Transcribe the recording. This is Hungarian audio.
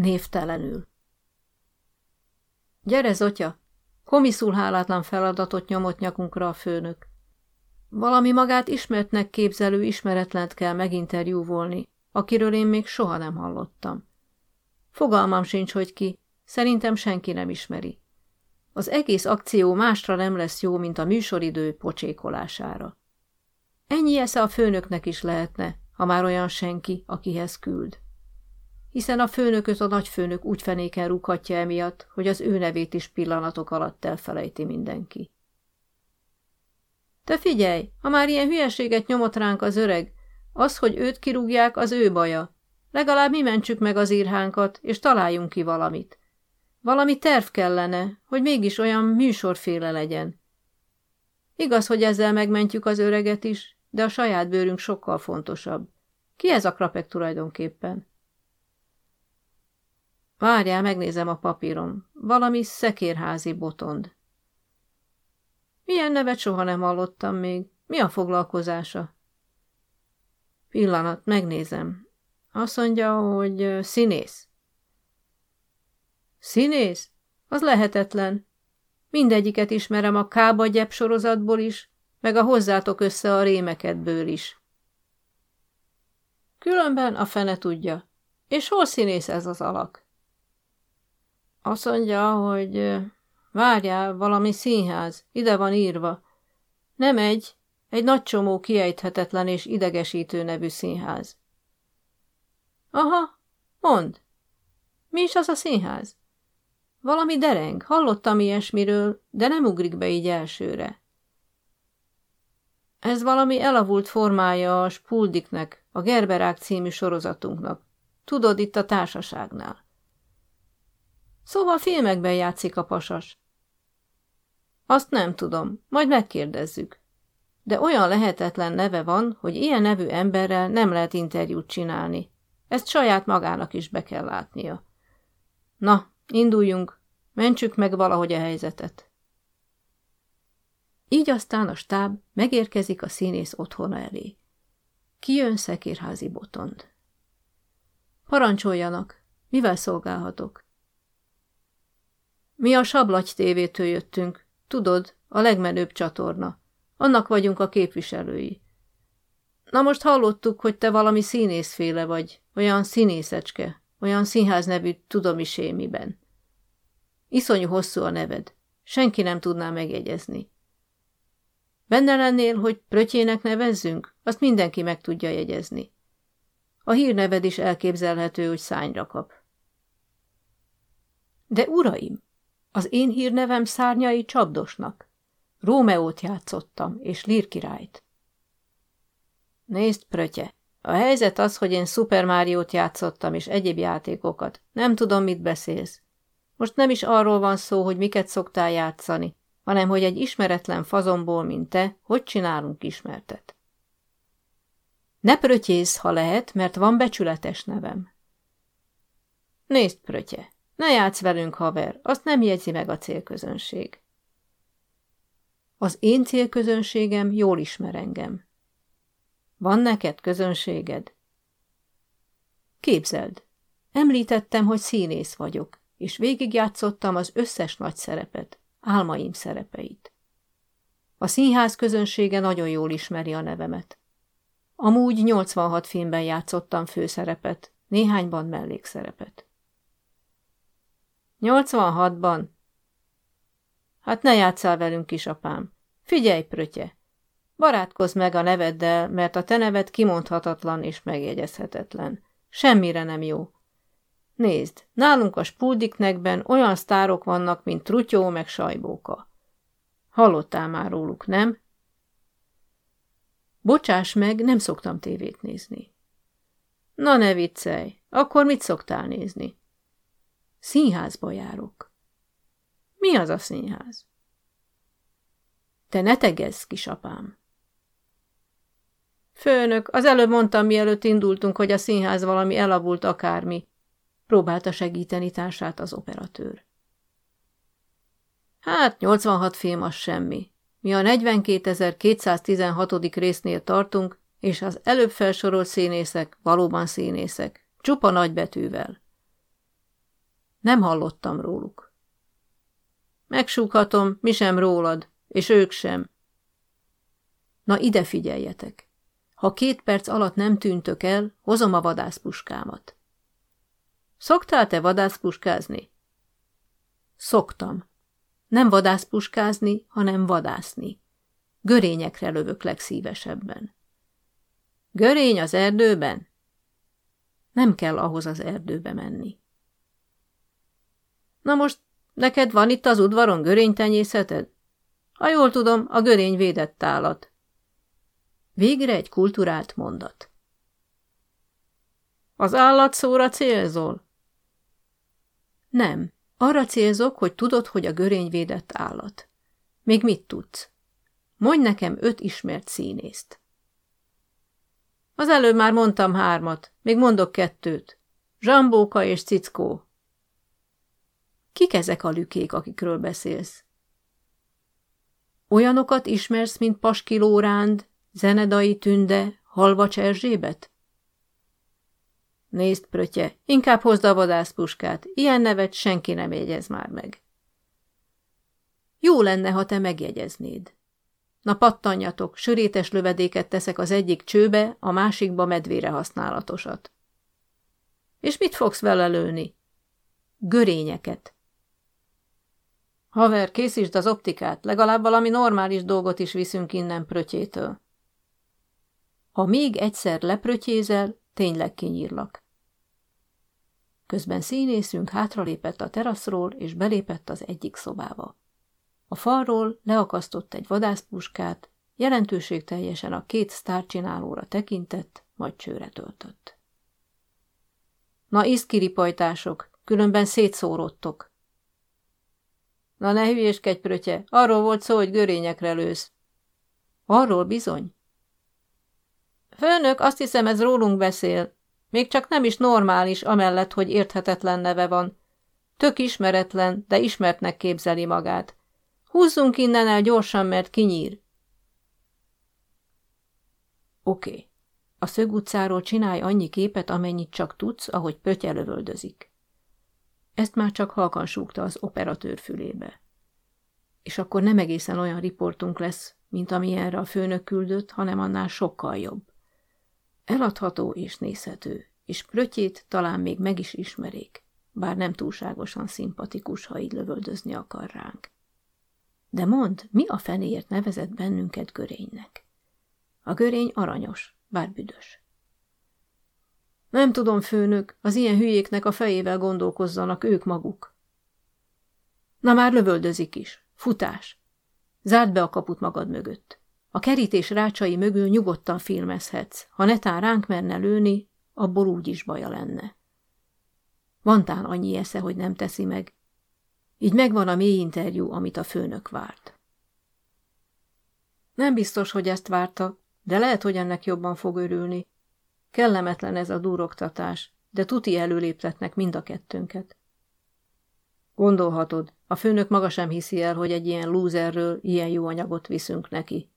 Névtelenül. Gyere, Zotya! Komiszul hálátlan feladatot nyomott nyakunkra a főnök. Valami magát ismertnek képzelő ismeretlent kell meginterjúvolni, akiről én még soha nem hallottam. Fogalmam sincs, hogy ki, szerintem senki nem ismeri. Az egész akció másra nem lesz jó, mint a műsoridő pocsékolására. Ennyi esze a főnöknek is lehetne, ha már olyan senki, akihez küld. Hiszen a főnököt a nagyfőnök úgy fenéken rúghatja emiatt, hogy az ő nevét is pillanatok alatt elfelejti mindenki. Te figyelj, ha már ilyen hülyeséget nyomott ránk az öreg, az, hogy őt kirúgják, az ő baja. Legalább mi mentsük meg az írhánkat, és találjunk ki valamit. Valami terv kellene, hogy mégis olyan műsorféle legyen. Igaz, hogy ezzel megmentjük az öreget is, de a saját bőrünk sokkal fontosabb. Ki ez a krapek tulajdonképpen? Várjál, megnézem a papírom. Valami szekérházi botond. Milyen nevet soha nem hallottam még. Mi a foglalkozása? Pillanat, megnézem. Azt mondja, hogy színész. Színész? Az lehetetlen. Mindegyiket ismerem a Kába gyep sorozatból is, meg a hozzátok össze a rémekedből is. Különben a fene tudja. És hol színész ez az alak? Azt mondja, hogy várjál, valami színház, ide van írva. Nem egy, egy nagy csomó kiejthetetlen és idegesítő nevű színház. Aha, mond. Mi is az a színház? Valami dereng, hallottam ilyesmiről, de nem ugrik be így elsőre. Ez valami elavult formája a Spuldiknek, a Gerberák című sorozatunknak. Tudod, itt a társaságnál. Szóval filmekben játszik a pasas. Azt nem tudom, majd megkérdezzük. De olyan lehetetlen neve van, hogy ilyen nevű emberrel nem lehet interjút csinálni. Ezt saját magának is be kell látnia. Na, induljunk, mentsük meg valahogy a helyzetet. Így aztán a stáb megérkezik a színész otthona elé. Kijön szekérházi botond. Parancsoljanak, mivel szolgálhatok? Mi a Sablagy tévétől jöttünk, tudod, a legmenőbb csatorna. Annak vagyunk a képviselői. Na most hallottuk, hogy te valami színészféle vagy, olyan színészecske, olyan színház nevű tudom is miben. Iszonyú hosszú a neved. Senki nem tudná megjegyezni. Benne lennél, hogy prötyének nevezzünk? Azt mindenki meg tudja jegyezni. A hírneved is elképzelhető, hogy szányra kap. De uraim, az én hírnevem szárnyai csapdosnak. Rómeót játszottam, és Lír királyt. Nézd, prötye, a helyzet az, hogy én Super Mario-t játszottam, és egyéb játékokat. Nem tudom, mit beszélsz. Most nem is arról van szó, hogy miket szoktál játszani, hanem hogy egy ismeretlen fazomból, mint te, hogy csinálunk ismertet. Ne prötyész, ha lehet, mert van becsületes nevem. Nézd, prötye, ne játsz velünk, haver, azt nem jegyzi meg a célközönség. Az én célközönségem jól ismer engem. Van neked közönséged? Képzeld, említettem, hogy színész vagyok, és végigjátszottam az összes nagy szerepet, álmaim szerepeit. A színház közönsége nagyon jól ismeri a nevemet. Amúgy 86 filmben játszottam főszerepet, néhányban mellékszerepet. 86-ban? Hát ne játszál velünk, kisapám. Figyelj, prötye! Barátkozz meg a neveddel, mert a te neved kimondhatatlan és megjegyezhetetlen. Semmire nem jó. Nézd, nálunk a spuldiknekben olyan sztárok vannak, mint Trutyó meg Sajbóka. Hallottál már róluk, nem? Bocsáss meg, nem szoktam tévét nézni. Na ne viccelj, akkor mit szoktál nézni? Színházba járok. Mi az a színház? Te ne tegezz, kisapám. Főnök, az előbb mondtam, mielőtt indultunk, hogy a színház valami elavult akármi. Próbálta segíteni társát az operatőr. Hát, 86 film az semmi. Mi a 42.216. résznél tartunk, és az előbb felsorolt színészek valóban színészek, csupa nagybetűvel. Nem hallottam róluk. Megsúghatom, mi sem rólad, és ők sem. Na ide figyeljetek. Ha két perc alatt nem tűntök el, hozom a vadászpuskámat. Szoktál te vadászpuskázni? Szoktam. Nem vadászpuskázni, hanem vadászni. Görényekre lövök legszívesebben. Görény az erdőben? Nem kell ahhoz az erdőbe menni. Na most, neked van itt az udvaron görénytenyészeted? Ha jól tudom, a görény védett állat. Végre egy kulturált mondat. Az állat szóra célzol? Nem. Arra célzok, hogy tudod, hogy a görény védett állat. Még mit tudsz? Mondj nekem öt ismert színészt. Az előbb már mondtam hármat, még mondok kettőt. Zsambóka és Cickó. Kik ezek a lükék, akikről beszélsz? Olyanokat ismersz, mint Paskilóránd, Zenedai Tünde, Halvacs Erzsébet? Nézd, prötye, inkább hozd a vadászpuskát, ilyen nevet senki nem jegyez már meg. Jó lenne, ha te megjegyeznéd. Na pattanjatok, sörétes lövedéket teszek az egyik csőbe, a másikba medvére használatosat. És mit fogsz vele lőni? Görényeket. Haver, készítsd az optikát, legalább valami normális dolgot is viszünk innen prötyétől. Ha még egyszer leprötyézel, tényleg kinyírlak. Közben színészünk hátralépett a teraszról, és belépett az egyik szobába. A falról leakasztott egy vadászpuskát, jelentőségteljesen a két sztárcsinálóra tekintett, majd csőre töltött. Na, iszkiripajtások, különben szétszórodtok. Na ne hülyéskedj, prötye, arról volt szó, hogy görényekre lősz. Arról bizony. Főnök, azt hiszem, ez rólunk beszél. Még csak nem is normális, amellett, hogy érthetetlen neve van. Tök ismeretlen, de ismertnek képzeli magát. Húzzunk innen el gyorsan, mert kinyír. Oké. Okay. A szög utcáról csinálj annyi képet, amennyit csak tudsz, ahogy pötye lövöldözik. Ezt már csak halkan súgta az operatőr fülébe. És akkor nem egészen olyan riportunk lesz, mint amilyenre a főnök küldött, hanem annál sokkal jobb. Eladható és nézhető, és prötyét talán még meg is ismerék, bár nem túlságosan szimpatikus, ha így lövöldözni akar ránk. De mond, mi a fenéért nevezett bennünket görénynek? A görény aranyos, bár büdös. Nem tudom, főnök, az ilyen hülyéknek a fejével gondolkozzanak ők maguk. Na már lövöldözik is. Futás. Zárd be a kaput magad mögött. A kerítés rácsai mögül nyugodtan filmezhetsz. Ha netán ránk merne lőni, abból úgy is baja lenne. Van tán annyi esze, hogy nem teszi meg. Így megvan a mély interjú, amit a főnök várt. Nem biztos, hogy ezt várta, de lehet, hogy ennek jobban fog örülni. Kellemetlen ez a duroktatás, de tuti előléptetnek mind a kettőnket. Gondolhatod, a főnök maga sem hiszi el, hogy egy ilyen lúzerről ilyen jó anyagot viszünk neki.